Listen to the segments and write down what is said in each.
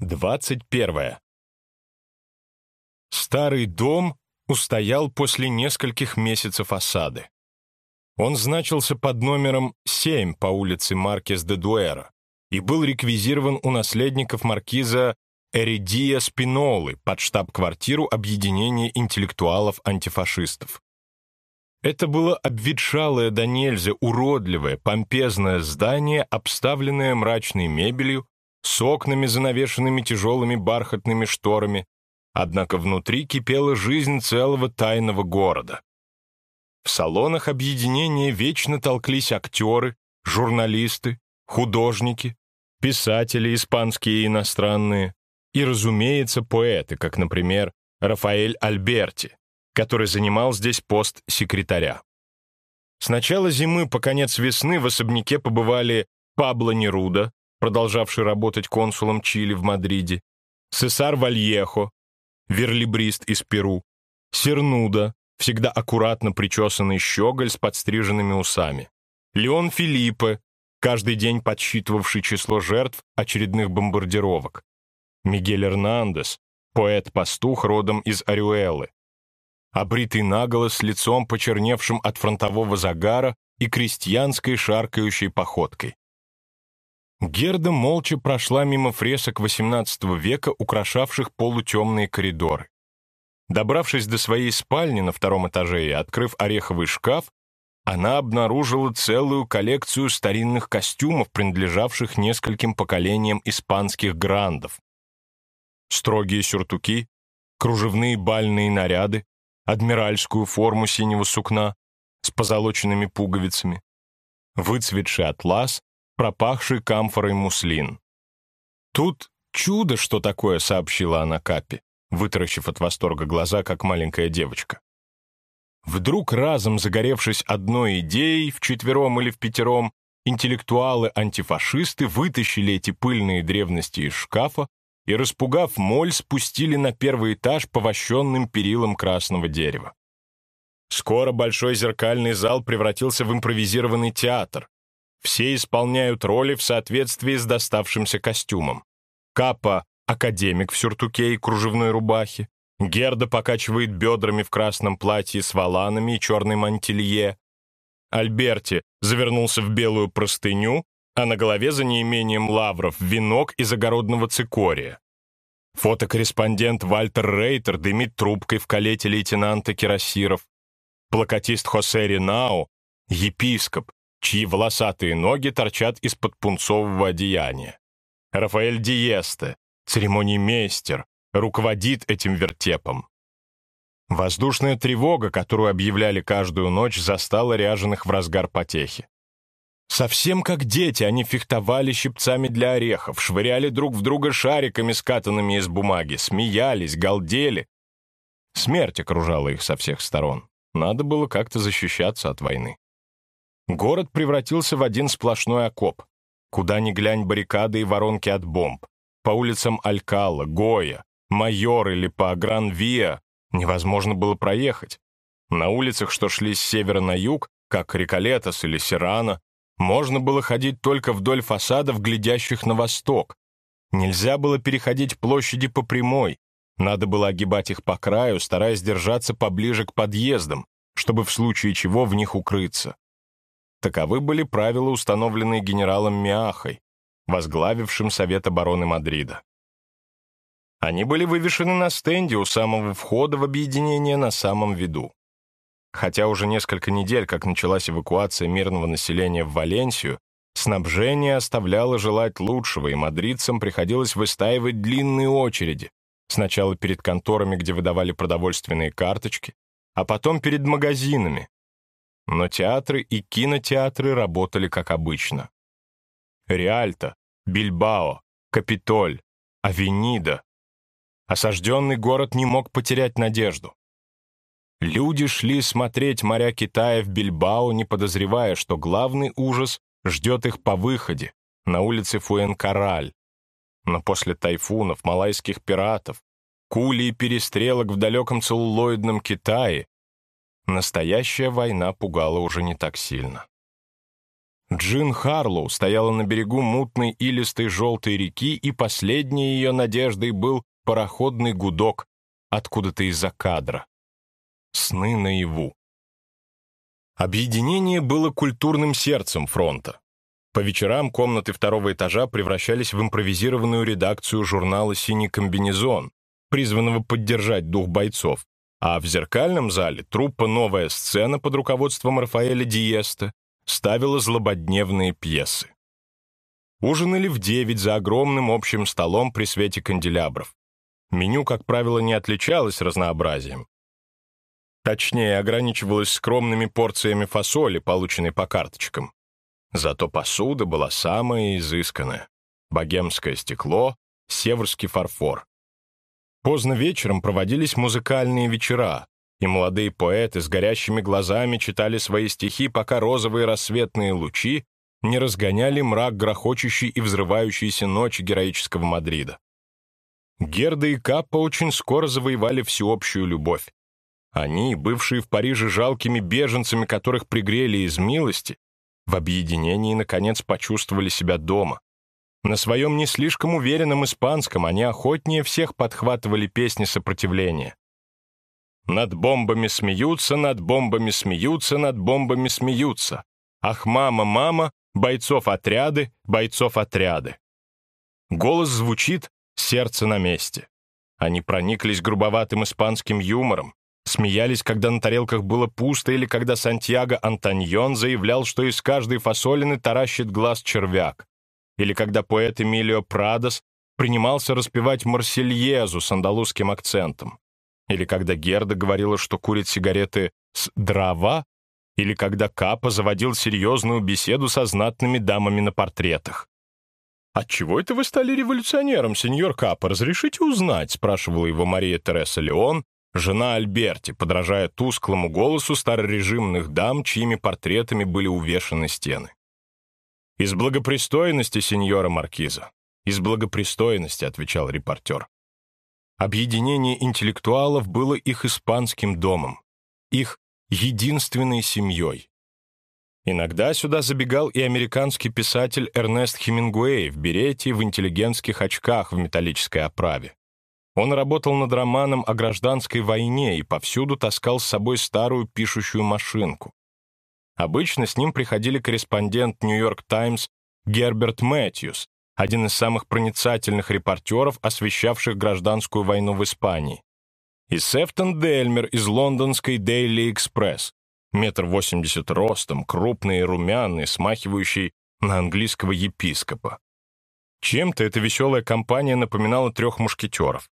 21. Старый дом устоял после нескольких месяцев осады. Он значился под номером 7 по улице Маркес де Дуэра и был реквизирован у наследников маркиза Эридия Спинолы под штаб-квартиру объединения интеллектуалов-антифашистов. Это было обветшалое до нельзя уродливое, помпезное здание, обставленное мрачной мебелью, с окнами, занавешенными тяжелыми бархатными шторами, однако внутри кипела жизнь целого тайного города. В салонах объединения вечно толклись актеры, журналисты, художники, писатели испанские и иностранные, и, разумеется, поэты, как, например, Рафаэль Альберти, который занимал здесь пост секретаря. С начала зимы по конец весны в особняке побывали Пабло Неруда, продолжавший работать консулом Чили в Мадриде, Сесар Вальехо, верлибрист из Перу, Сернуда, всегда аккуратно причесанный щеголь с подстриженными усами, Леон Филиппе, каждый день подсчитывавший число жертв очередных бомбардировок, Мигель Эрнандес, поэт-пастух родом из Арюэлы, обритый наголо с лицом, почерневшим от фронтового загара и крестьянской шаркающей походкой. Герда молча прошла мимо фресок XVIII века, украшавших полутемные коридоры. Добравшись до своей спальни на втором этаже и открыв ореховый шкаф, она обнаружила целую коллекцию старинных костюмов, принадлежавших нескольким поколениям испанских грандов. Строгие сюртуки, кружевные бальные наряды, адмиральскую форму синего сукна с позолоченными пуговицами, выцветший атлас пропахший камфорой муслин. «Тут чудо, что такое», — сообщила она Капе, вытаращив от восторга глаза, как маленькая девочка. Вдруг, разом загоревшись одной идеей, вчетвером или в пятером, интеллектуалы-антифашисты вытащили эти пыльные древности из шкафа и, распугав моль, спустили на первый этаж по вощенным перилам красного дерева. Скоро большой зеркальный зал превратился в импровизированный театр, все исполняют роли в соответствии с доставшимся костюмом. Капа — академик в сюртуке и кружевной рубахе. Герда покачивает бедрами в красном платье с валанами и черной мантилье. Альберти завернулся в белую простыню, а на голове за неимением лавров венок из огородного цикория. Фотокорреспондент Вальтер Рейтер дымит трубкой в калете лейтенанта Кирасиров. Плакатист Хосе Ринау, епископ, чьи волосатые ноги торчат из-под пунцового одеяния. Рафаэль Диесте, церемониймейстер, руководит этим вертепом. Воздушная тревога, которую объявляли каждую ночь, застала ряженых в разгар потехи. Совсем как дети, они фехтовали щипцами для орехов, швыряли друг в друга шариками, скатанными из бумаги, смеялись, галдели. Смерть окружала их со всех сторон. Надо было как-то защищаться от войны. Город превратился в один сплошной окоп. Куда ни глянь баррикады и воронки от бомб. По улицам Алькала, Гоя, Майор или по Гран-Виа невозможно было проехать. На улицах, что шли с севера на юг, как Риколетос или Сирана, можно было ходить только вдоль фасадов, глядящих на восток. Нельзя было переходить площади по прямой, надо было огибать их по краю, стараясь держаться поближе к подъездам, чтобы в случае чего в них укрыться. Таковы были правила, установленные генералом Миахой, возглавившим Совет обороны Мадрида. Они были вывешены на стенде у самого входа в объединение на самом виду. Хотя уже несколько недель, как началась эвакуация мирного населения в Валенсию, снабжение оставляло желать лучшего, и мадридцам приходилось выстаивать длинные очереди, сначала перед конторами, где выдавали продовольственные карточки, а потом перед магазинами, но театры и кинотеатры работали как обычно. Риальто, Бильбао, Капитоль, Авенида. Осажденный город не мог потерять надежду. Люди шли смотреть моря Китая в Бильбао, не подозревая, что главный ужас ждет их по выходе, на улице Фуэнкараль. Но после тайфунов, малайских пиратов, кули и перестрелок в далеком целлулоидном Китае Настоящая война пугала уже не так сильно. Джин Харлоу стояла на берегу мутной илистой желтой реки, и последней ее надеждой был пароходный гудок откуда-то из-за кадра. Сны наяву. Объединение было культурным сердцем фронта. По вечерам комнаты второго этажа превращались в импровизированную редакцию журнала «Синий комбинезон», призванного поддержать дух бойцов, а в зеркальном зале труппа «Новая сцена» под руководством Рафаэля Диеста ставила злободневные пьесы. Ужинали в девять за огромным общим столом при свете канделябров. Меню, как правило, не отличалось разнообразием. Точнее, ограничивалось скромными порциями фасоли, полученной по карточкам. Зато посуда была самая изысканная. Богемское стекло, северский фарфор. Поздно вечером проводились музыкальные вечера, и молодые поэты с горящими глазами читали свои стихи, пока розовые рассветные лучи не разгоняли мрак грохочущей и взрывающейся ночи героического Мадрида. Герда и Каппа очень скоро завоевали всеобщую любовь. Они, бывшие в Париже жалкими беженцами, которых пригрели из милости, в объединении, наконец, почувствовали себя дома. На своем не слишком уверенном испанском они охотнее всех подхватывали песни сопротивления. «Над бомбами смеются, над бомбами смеются, над бомбами смеются. Ах, мама, мама, бойцов отряды, бойцов отряды». Голос звучит, сердце на месте. Они прониклись грубоватым испанским юмором, Смеялись, когда на тарелках было пусто, или когда Сантьяго Антоньон заявлял, что из каждой фасолины таращит глаз червяк. Или когда поэт Эмилио Прадос принимался распевать Марсельезу с андалузским акцентом. Или когда Герда говорила, что курит сигареты с дрова, или когда Капа заводил серьезную беседу со знатными дамами на портретах. «Отчего это вы стали революционером, сеньор Капа? Разрешите узнать?» — спрашивала его Мария Тереса Леон, жена Альберти, подражая тусклому голосу старорежимных дам, чьими портретами были увешаны стены. «Из благопристойности, сеньора Маркиза, из благопристойности», — отвечал репортер. Объединение интеллектуалов было их испанским домом, их единственной семьей. Иногда сюда забегал и американский писатель Эрнест Хемингуэй в берете в интеллигентских очках в металлической оправе. Он работал над романом о гражданской войне и повсюду таскал с собой старую пишущую машинку. Обычно с ним приходили корреспондент «Нью-Йорк Таймс» Герберт Мэтьюс, один из самых проницательных репортеров, освещавших гражданскую войну в Испании. И Сефтон Дельмер из лондонской Daily Express, метр восемьдесят ростом, крупный и румяный, смахивающий на английского епископа. Чем-то эта веселая компания напоминала трех мушкетеров.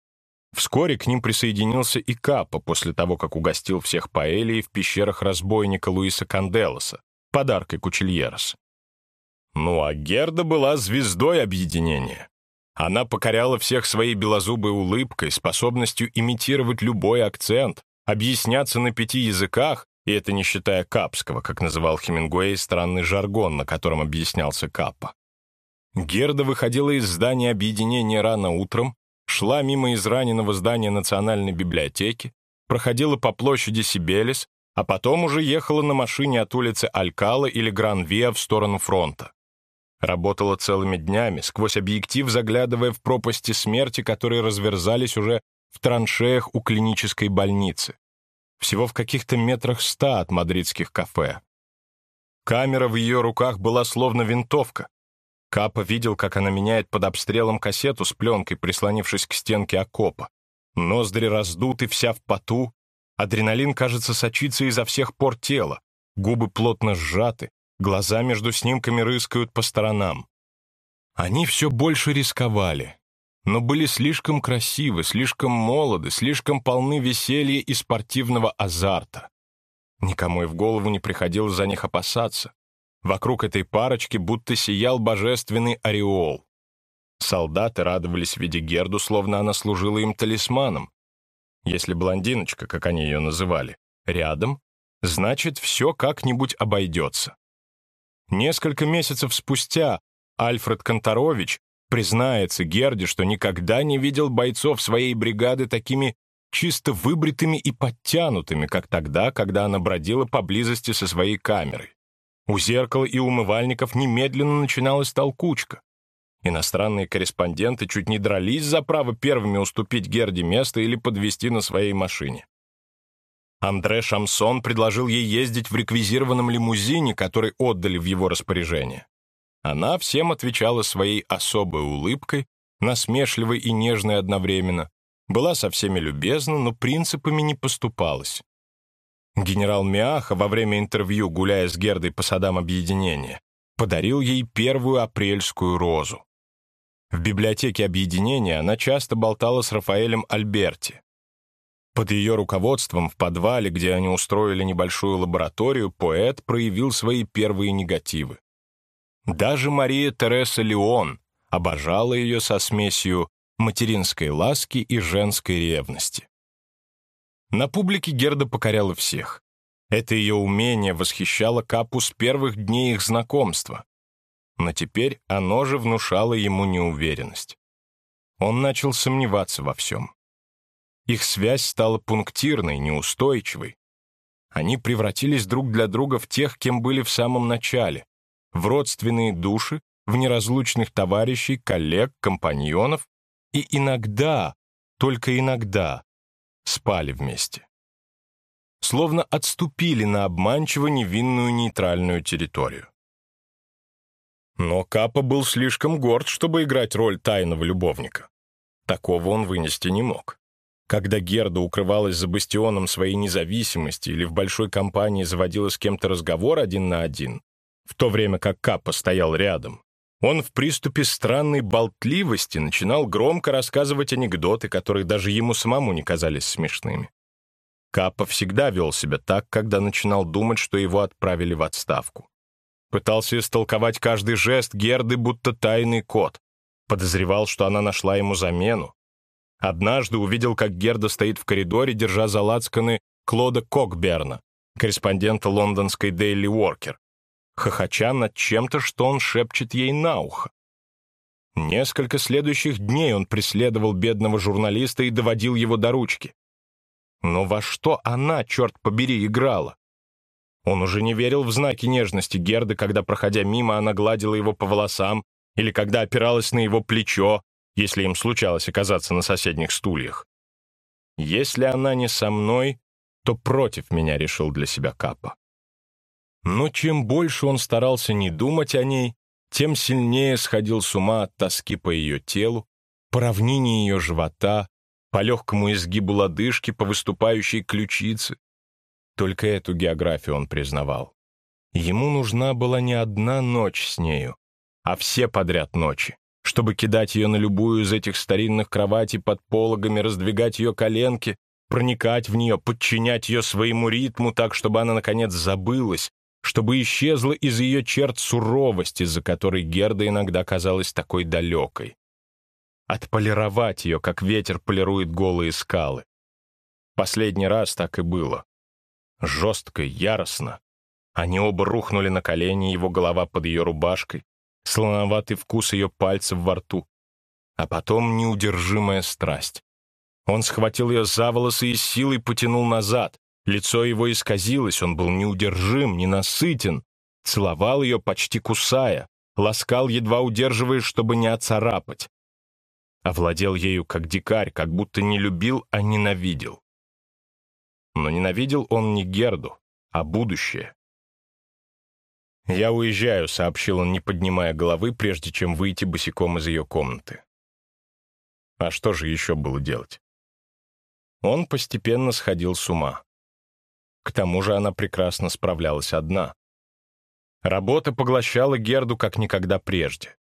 Вскоре к ним присоединился и Капа после того, как угостил всех паэльей в пещерах разбойника Луиса Канделоса, подаркой Кучельерос. Ну а Герда была звездой объединения. Она покоряла всех своей белозубой улыбкой, способностью имитировать любой акцент, объясняться на пяти языках, и это не считая капского, как называл Хемингуэй странный жаргон, на котором объяснялся Капа. Герда выходила из здания объединения рано утром, шла мимо израненного здания Национальной библиотеки, проходила по площади Сибелис, а потом уже ехала на машине от улицы Алькала или Гран-Виа в сторону фронта. Работала целыми днями, сквозь объектив заглядывая в пропасти смерти, которые разверзались уже в траншеях у клинической больницы. Всего в каких-то метрах ста от мадридских кафе. Камера в ее руках была словно винтовка, Капа видел, как она меняет под обстрелом кассету с пленкой, прислонившись к стенке окопа. Ноздри раздуты, вся в поту. Адреналин, кажется, сочится изо всех пор тела. Губы плотно сжаты, глаза между снимками рыскают по сторонам. Они все больше рисковали, но были слишком красивы, слишком молоды, слишком полны веселья и спортивного азарта. Никому и в голову не приходило за них опасаться. Вокруг этой парочки будто сиял божественный ореол. Солдаты радовались виде Герду, словно она служила им талисманом. Если блондиночка, как они ее называли, рядом, значит, все как-нибудь обойдется. Несколько месяцев спустя Альфред Конторович признается Герде, что никогда не видел бойцов своей бригады такими чисто выбритыми и подтянутыми, как тогда, когда она бродила поблизости со своей камерой. У зеркала и умывальников немедленно начиналась толкучка. Иностранные корреспонденты чуть не дрались за право первыми уступить Герде место или подвести на своей машине. Андре Шамсон предложил ей ездить в реквизированном лимузине, который отдали в его распоряжение. Она всем отвечала своей особой улыбкой, насмешливой и нежной одновременно, была со всеми любезна, но принципами не поступалась. Генерал Миаха во время интервью, гуляя с Гердой по садам объединения, подарил ей первую апрельскую розу. В библиотеке объединения она часто болтала с Рафаэлем Альберти. Под ее руководством в подвале, где они устроили небольшую лабораторию, поэт проявил свои первые негативы. Даже Мария Тереса Леон обожала ее со смесью материнской ласки и женской ревности. На публике Герда покоряла всех. Это ее умение восхищало Капу с первых дней их знакомства но теперь оно же внушало ему неуверенность. Он начал сомневаться во всем. Их связь стала пунктирной, неустойчивой. Они превратились друг для друга в тех, кем были в самом начале, в родственные души, в неразлучных товарищей, коллег, компаньонов и иногда, только иногда, спали вместе. Словно отступили на обманчиво невинную нейтральную территорию. Но Капа был слишком горд, чтобы играть роль тайного любовника. Такого он вынести не мог. Когда Герда укрывалась за бастионом своей независимости или в большой компании заводила с кем-то разговор один на один, в то время как Капа стоял рядом, он в приступе странной болтливости начинал громко рассказывать анекдоты, которые даже ему самому не казались смешными. Капа всегда вел себя так, когда начинал думать, что его отправили в отставку. Пытался истолковать каждый жест Герды, будто тайный код. Подозревал, что она нашла ему замену. Однажды увидел, как Герда стоит в коридоре, держа за лацканы Клода Кокберна, корреспондента лондонской Daily Worker, хохоча над чем-то, что он шепчет ей на ухо. Несколько следующих дней он преследовал бедного журналиста и доводил его до ручки. Но во что она, черт побери, играла? Он уже не верил в знаки нежности Герды, когда, проходя мимо, она гладила его по волосам, или когда опиралась на его плечо, если им случалось оказаться на соседних стульях. «Если она не со мной, то против меня», — решил для себя Капа. Но чем больше он старался не думать о ней, тем сильнее сходил с ума от тоски по ее телу, по равнине ее живота, по легкому изгибу лодыжки, по выступающей ключице, только эту географию он признавал. Ему нужна была не одна ночь с нею, а все подряд ночи, чтобы кидать ее на любую из этих старинных кроватей под пологами, раздвигать ее коленки, проникать в нее, подчинять ее своему ритму так, чтобы она, наконец, забылась, чтобы исчезла из ее черт суровость, из-за которой Герда иногда казалась такой далекой. Отполировать ее, как ветер полирует голые скалы. Последний раз так и было жестко, яростно. Они оба рухнули на колени, его голова под ее рубашкой, слоноватый вкус ее пальцев во рту. А потом неудержимая страсть. Он схватил ее за волосы и силой потянул назад. Лицо его исказилось, он был неудержим, ненасытен. Целовал ее, почти кусая, ласкал, едва удерживаясь, чтобы не оцарапать. Овладел ею как дикарь, как будто не любил, а ненавидел. Но ненавидел он не Герду, а будущее. «Я уезжаю», — сообщил он, не поднимая головы, прежде чем выйти босиком из ее комнаты. А что же еще было делать? Он постепенно сходил с ума. К тому же она прекрасно справлялась одна. Работа поглощала Герду как никогда прежде.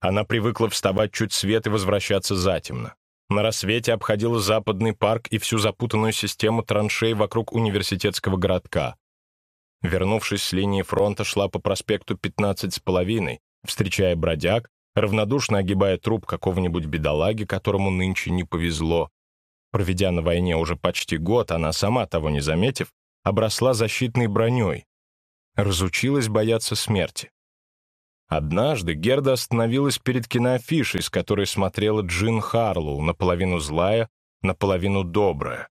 Она привыкла вставать чуть свет и возвращаться затемно. На рассвете обходила западный парк и всю запутанную систему траншей вокруг университетского городка. Вернувшись с линии фронта, шла по проспекту 15 с половиной, встречая бродяг, равнодушно огибая труп какого-нибудь бедолаги, которому нынче не повезло. Проведя на войне уже почти год, она, сама того не заметив, обросла защитной броней. Разучилась бояться смерти. Однажды Герда остановилась перед киноафишей, с которой смотрела Джин Харлоу, наполовину злая, наполовину добрая.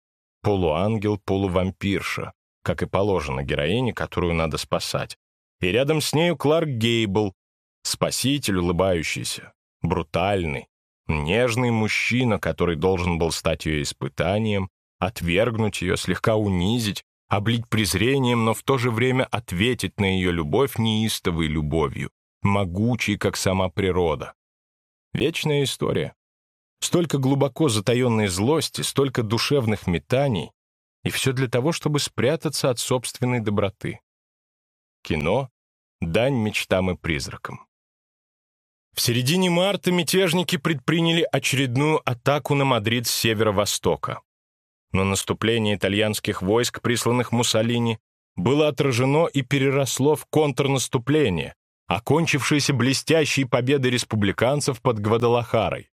Полуангел, полувампирша, как и положено героине, которую надо спасать. и рядом с нею Кларк Гейбл, спаситель улыбающийся, брутальный, нежный мужчина, который должен был стать ее испытанием, отвергнуть ее, слегка унизить, облить презрением, но в то же время ответить на ее любовь неистовой любовью, могучей, как сама природа. Вечная история. Столько глубоко затаенной злости, столько душевных метаний, и все для того, чтобы спрятаться от собственной доброты. Кино — дань мечтам и призракам. В середине марта мятежники предприняли очередную атаку на Мадрид с северо-востока. Но наступление итальянских войск, присланных Муссолини, было отражено и переросло в контрнаступление, окончившееся блестящей победой республиканцев под Гвадалахарой.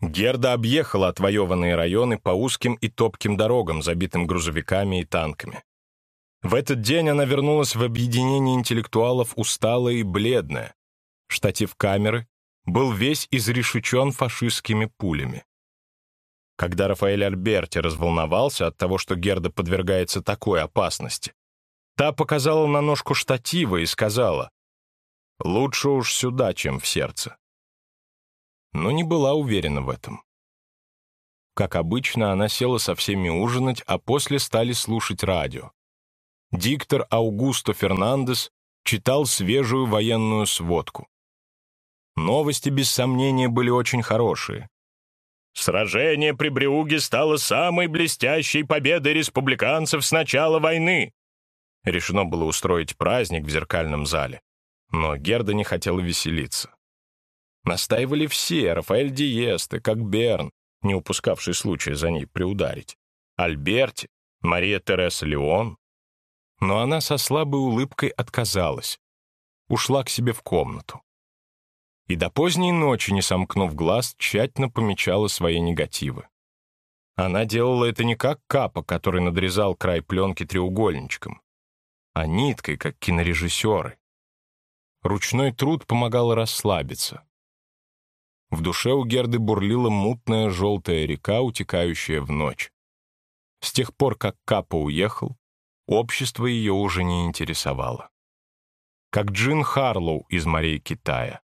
Герда объехала отвоеванные районы по узким и топким дорогам, забитым грузовиками и танками. В этот день она вернулась в объединение интеллектуалов усталая и бледная. Штатив камеры был весь изрешечен фашистскими пулями. Когда Рафаэль Альберти разволновался от того, что Герда подвергается такой опасности, та показала на ножку штатива и сказала, «Лучше уж сюда, чем в сердце» но не была уверена в этом. Как обычно, она села со всеми ужинать, а после стали слушать радио. Диктор Аугусто Фернандес читал свежую военную сводку. Новости, без сомнения, были очень хорошие. Сражение при Брюге стало самой блестящей победой республиканцев с начала войны. Решено было устроить праздник в зеркальном зале, но Герда не хотела веселиться. Настаивали все, Рафаэль Диесте, как Берн, не упускавший случая за ней приударить, Альберти, Мария Тереса Леон. Но она со слабой улыбкой отказалась, ушла к себе в комнату. И до поздней ночи, не сомкнув глаз, тщательно помечала свои негативы. Она делала это не как капа, который надрезал край пленки треугольничком, а ниткой, как кинорежиссеры. Ручной труд помогал расслабиться. В душе у Герды бурлила мутная желтая река, утекающая в ночь. С тех пор, как Капа уехал, общество ее уже не интересовало. Как Джин Харлоу из морей Китая.